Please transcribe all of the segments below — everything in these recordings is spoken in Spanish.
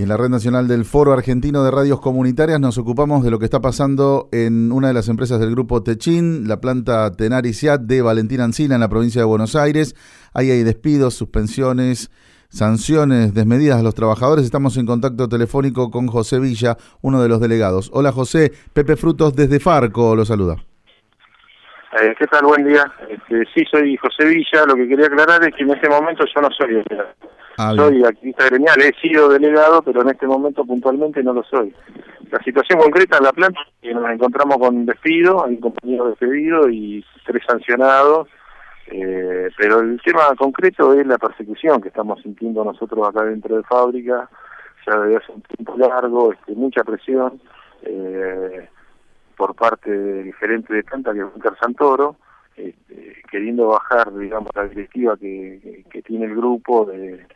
En la red nacional del Foro Argentino de Radios Comunitarias nos ocupamos de lo que está pasando en una de las empresas del grupo Techin, la planta Tenari de Valentín Ancina en la provincia de Buenos Aires. Ahí hay despidos, suspensiones, sanciones desmedidas a los trabajadores. Estamos en contacto telefónico con José Villa, uno de los delegados. Hola José, Pepe Frutos desde Farco lo saluda. Eh, ¿Qué tal? Buen día. Este, sí, soy José Villa. Lo que quería aclarar es que en este momento yo no soy delegado. Ah, soy activista gremial, he sido delegado, pero en este momento puntualmente no lo soy. La situación concreta en la planta que nos encontramos con despido, hay un compañero despedido y tres sancionados, eh, pero el tema concreto es la persecución que estamos sintiendo nosotros acá dentro de fábrica, ya desde hace un tiempo largo, este, mucha presión. Eh, por parte del gerente de planta, que es Walter Santoro, este, queriendo bajar, digamos, la directiva que, tiene el grupo de,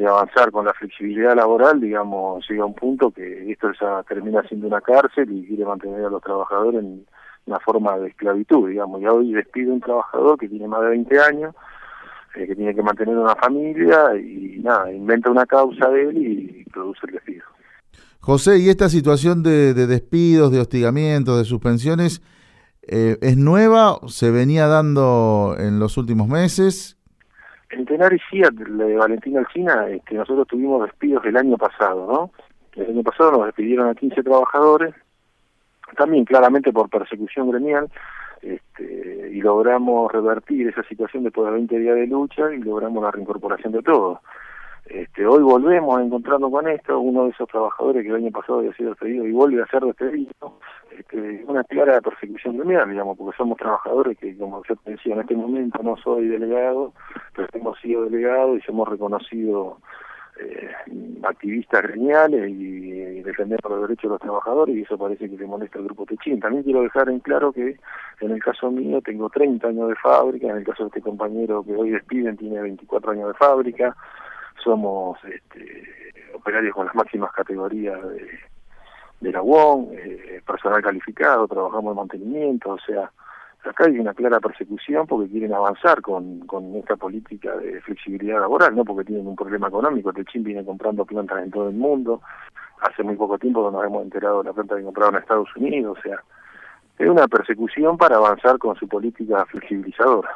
avanzar con la flexibilidad laboral, digamos, llega a un punto que esto ya termina siendo una cárcel y quiere mantener a los trabajadores en una forma de esclavitud, digamos. Y hoy despide un trabajador que tiene más de 20 años, eh, que tiene que mantener una familia y nada, inventa una causa de él y produce el despido. José, ¿y esta situación de, despidos, de hostigamientos, de suspensiones, eh, es nueva? ¿Se venía dando en los últimos meses? En Tenar y de Valentina Alcina, este, nosotros tuvimos despidos el año pasado, ¿no? El año pasado nos despidieron a 15 trabajadores, también claramente por persecución gremial, este, y logramos revertir esa situación después de 20 días de lucha y logramos la reincorporación de todos. Este, hoy volvemos a encontrarnos con esto, uno de esos trabajadores que el año pasado había sido despedido y vuelve a ser despedido, este, una clara persecución gremial, digamos, porque somos trabajadores que, como yo te decía, en este momento no soy delegado, pero hemos sido delegados y somos reconocidos eh, activistas gremiales y, defendemos los derechos de los trabajadores y eso parece que le molesta al grupo Techín. También quiero dejar en claro que en el caso mío tengo 30 años de fábrica, en el caso de este compañero que hoy despiden tiene 24 años de fábrica, somos este, operarios con las máximas categorías de, de la UON, eh, personal calificado, trabajamos en mantenimiento, o sea, acá hay una clara persecución porque quieren avanzar con, con esta política de flexibilidad laboral, no porque tienen un problema económico, Techin viene comprando plantas en todo el mundo, hace muy poco tiempo nos hemos enterado de la planta que compraron en Estados Unidos, o sea, es una persecución para avanzar con su política flexibilizadora.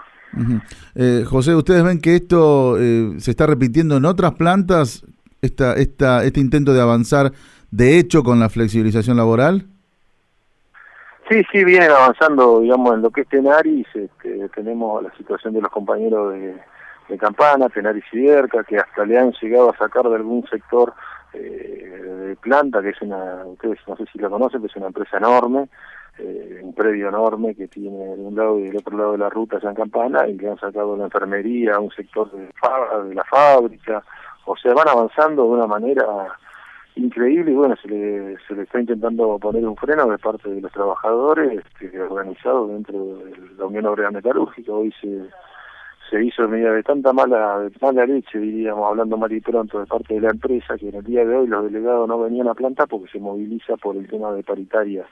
Eh, José, ¿ustedes ven que esto eh, se está repitiendo en otras plantas, esta, esta, este intento de avanzar de hecho con la flexibilización laboral? Sí, sí, vienen avanzando, digamos, en lo que es Tenaris, este, tenemos la situación de los compañeros de, Campana, Tenaris y Derca, que hasta le han llegado a sacar de algún sector eh, de planta, que es una, ustedes no sé si la conocen, pero es una empresa enorme, eh, un predio enorme que tiene de un lado y del otro lado de la ruta San Campana y que han sacado la enfermería, un sector de, de la fábrica, o sea, van avanzando de una manera increíble y bueno, se le, se le está intentando poner un freno de parte de los trabajadores este, organizados dentro de la Unión Obrera Metalúrgica, hoy se se hizo medida de tanta mala mala leche, diríamos, hablando mal y pronto, de parte de la empresa, que en el día de hoy los delegados no venían a planta porque se moviliza por el tema de paritarias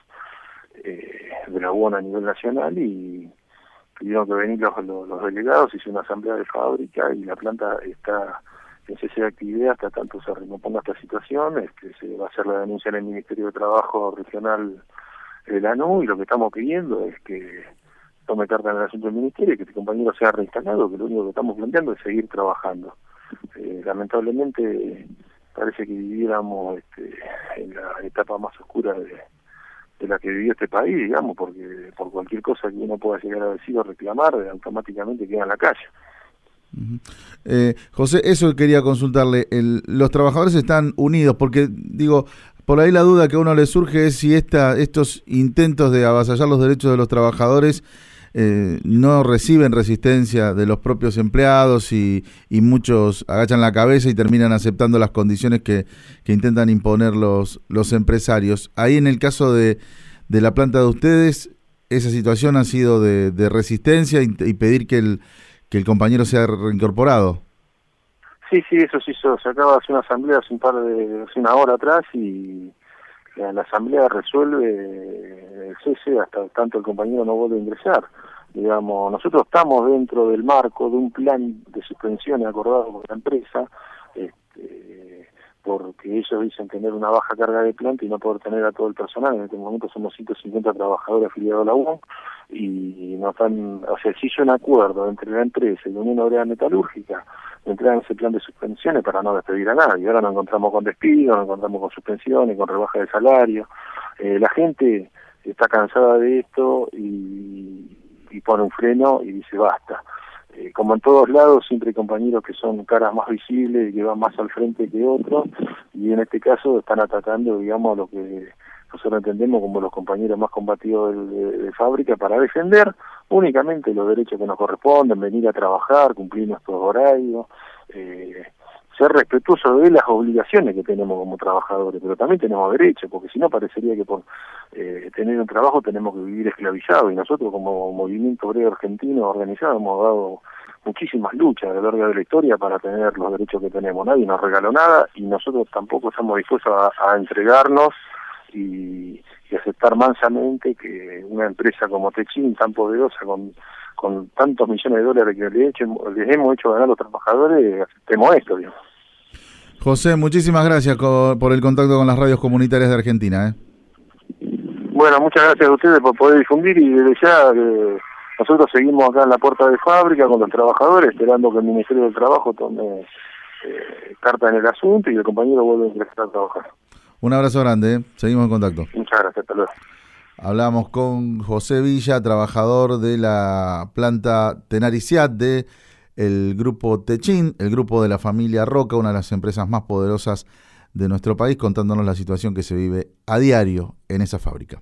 eh, de la UON a nivel nacional y pidieron que venir los, los, delegados, hizo una asamblea de fábrica y la planta está en cese de actividad hasta tanto se recomponga esta situación, este, se va a hacer la denuncia en el Ministerio de Trabajo Regional de la NU y lo que estamos pidiendo es que tome carta en el asunto del Ministerio y que este compañero sea reinstalado, que lo único que estamos planteando es seguir trabajando. Eh, lamentablemente parece que viviéramos este, en la etapa más oscura de, de la que vivió este país, digamos, porque por cualquier cosa que uno pueda llegar a decir o reclamar, automáticamente queda en la calle. Eh, José, eso quería consultarle. Los trabajadores están unidos, porque digo, por ahí la duda que a uno le surge es si esta, estos intentos de avasallar los derechos de los trabajadores eh, no reciben resistencia de los propios empleados y, muchos agachan la cabeza y terminan aceptando las condiciones que, intentan imponer los, los empresarios. Ahí en el caso de la planta de ustedes, esa situación ha sido de, resistencia y, pedir que el, que el compañero sea reincorporado. Sí, sí, eso sí, hizo. se acaba de hacer una asamblea hace un par de, hace una hora atrás y la, asamblea resuelve el cese hasta tanto el compañero no vuelve a ingresar. Digamos, nosotros estamos dentro del marco de un plan de suspensiones acordado con la empresa, este, porque ellos dicen tener una baja carga de planta y no poder tener a todo el personal. En este momento somos 150 trabajadores afiliados a la UOM y no están, o sea, se hizo un acuerdo entre la empresa y la Unión Obrera Metalúrgica de entrar en ese plan de suspensiones para no despedir a nadie. Ahora nos encontramos con despidos, nos encontramos con suspensiones, con rebaja de salario. Eh, la gente está cansada de esto y, y pone un freno y dice basta. Como en todos lados, siempre hay compañeros que son caras más visibles y que van más al frente que otros, y en este caso están atacando, digamos, lo que nosotros entendemos como los compañeros más combativos de, fábrica para defender únicamente los derechos que nos corresponden, venir a trabajar, cumplir nuestros horarios, eh, ser respetuosos de las obligaciones que tenemos como trabajadores, pero también tenemos derechos, porque si no parecería que por eh, tener un trabajo tenemos que vivir esclavizados, y nosotros como movimiento obrero argentino organizado hemos dado muchísimas luchas a lo largo de la historia para tener los derechos que tenemos. Nadie nos regaló nada y nosotros tampoco estamos dispuestos a, entregarnos y, aceptar mansamente que una empresa como Techin, tan poderosa, con, con tantos millones de dólares que les, hemos hecho ganar a los trabajadores, aceptemos esto. Digamos. José, muchísimas gracias por el contacto con las radios comunitarias de Argentina. ¿eh? Bueno, muchas gracias a ustedes por poder difundir y desde ya eh, nosotros seguimos acá en la puerta de fábrica con los trabajadores esperando que el Ministerio del Trabajo tome eh, carta en el asunto y el compañero vuelva a ingresar a trabajar. Un abrazo grande, ¿eh? seguimos en contacto. Muchas gracias, hasta luego. Hablamos con José Villa, trabajador de la planta Tenariciat de el grupo Techin, el grupo de la familia Roca, una de las empresas más poderosas de nuestro país, contándonos la situación que se vive a diario en esa fábrica.